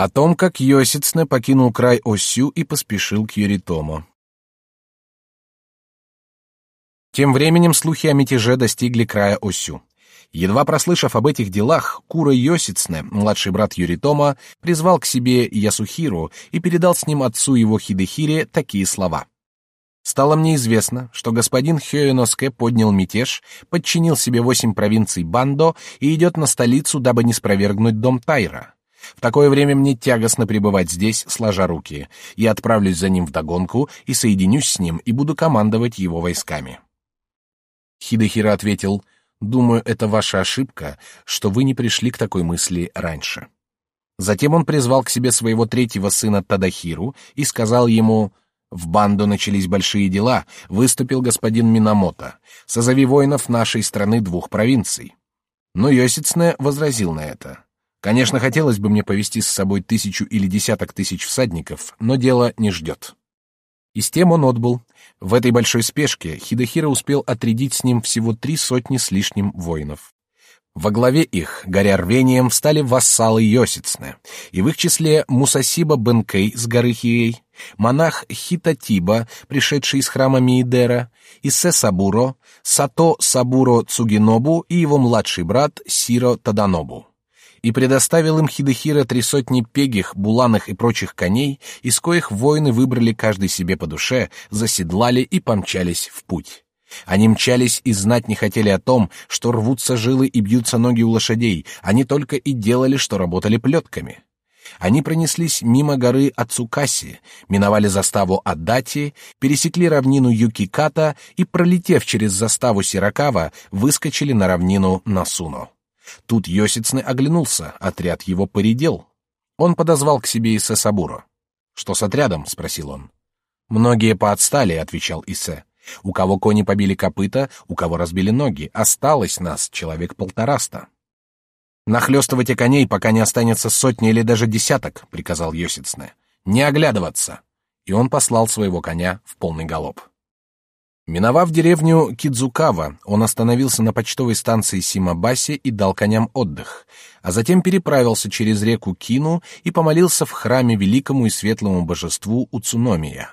О том, как Йосицне покинул край Осю и поспешил к Юритому. Тем временем слухи о мятеже достигли края Осю. Едва прослышав об этих делах, Кура Йосицне, младший брат Юритома, призвал к себе Ясухиру и передал с ним отцу его Хидехире такие слова. Стало мне известно, что господин Хёеноске поднял мятеж, подчинил себе восемь провинций Бандо и идет на столицу, дабы не спровергнуть дом Тайра. В такое время мне тягостно пребывать здесь, сложа руки. Я отправлюсь за ним в догонку и соединюсь с ним и буду командовать его войсками. Хидехира ответил: "Думаю, это ваша ошибка, что вы не пришли к такой мысли раньше". Затем он призвал к себе своего третьего сына Тадахиру и сказал ему: в банду начались большие дела, выступил господин Минамото. Созови воинов нашей страны двух провинций. Но Йосицне возразил на это. Конечно, хотелось бы мне повести с собой тысячу или десяток тысяч всадников, но дело не ждет. И с тем он отбыл. В этой большой спешке Хидехира успел отрядить с ним всего три сотни с лишним воинов. Во главе их, горя рвением, встали вассалы Йосицне, и в их числе Мусасиба Бенкей с горы Хией, монах Хитатиба, пришедший из храма Миидера, Иссе Сабуро, Сато Сабуро Цугинобу и его младший брат Сиро Таданобу и предоставил им Хидехира три сотни пегих, буланых и прочих коней, из коих воины выбрали каждый себе по душе, заседлали и помчались в путь. Они мчались и знать не хотели о том, что рвутся жилы и бьются ноги у лошадей, они только и делали, что работали плетками. Они пронеслись мимо горы Ацукаси, миновали заставу Адати, пересекли равнину Юкиката и, пролетев через заставу Сиракава, выскочили на равнину Насуно. Тут Йосицны оглянулся, отряд его поредел. Он подозвал к себе Исе Сабуро. «Что с отрядом?» — спросил он. «Многие поотстали», — отвечал Исе. «У кого кони побили копыта, у кого разбили ноги. Осталось нас человек полтораста». «Нахлёстывайте коней, пока не останется сотни или даже десяток», — приказал Йосицне. «Не оглядываться». И он послал своего коня в полный галоп. Миновав деревню Кидзукава, он остановился на почтовой станции Симабаси и дал коням отдых, а затем переправился через реку Кину и помолился в храме великому и светлому божеству Уцуномия.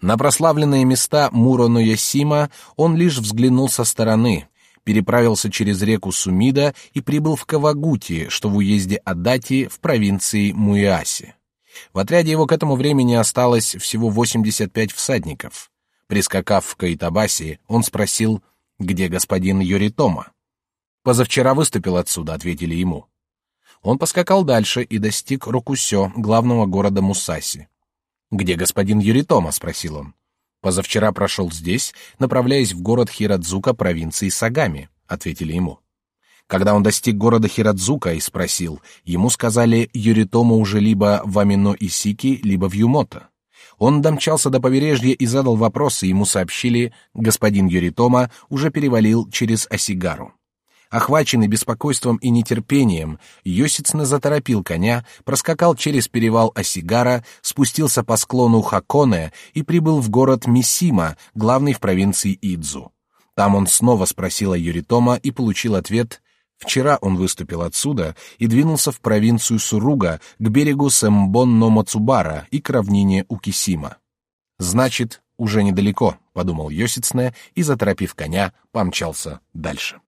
На прославленные места Муро-но-Ясима он лишь взглянул со стороны, переправился через реку Сумида и прибыл в Кавагути, что в уезде Адати в провинции Муяси. В отряде его к этому времени осталось всего 85 всадников. Прискакав в Каитабаси, он спросил, где господин Юритома. «Позавчера выступил отсюда», — ответили ему. Он поскакал дальше и достиг Рокусё, главного города Мусаси. «Где господин Юритома?» — спросил он. «Позавчера прошел здесь, направляясь в город Хирадзука провинции Сагами», — ответили ему. Когда он достиг города Хирадзука и спросил, ему сказали, Юритома уже либо в Амино-Исики, либо в Юмото. Он домчался до побережья и задал вопросы, ему сообщили, господин Юритома уже перевалил через Осигару. Охваченный беспокойством и нетерпением, Йосицна заторопил коня, проскакал через перевал Осигара, спустился по склону Хаконе и прибыл в город Мисима, главный в провинции Идзу. Там он снова спросил о Юритома и получил ответ Вчера он выступил отсюда и двинулся в провинцию Суруга к берегу Сэмбон-но-Мацубара и к равнине Укисима. Значит, уже недалеко, подумал Йосицне и, заторопив коня, помчался дальше.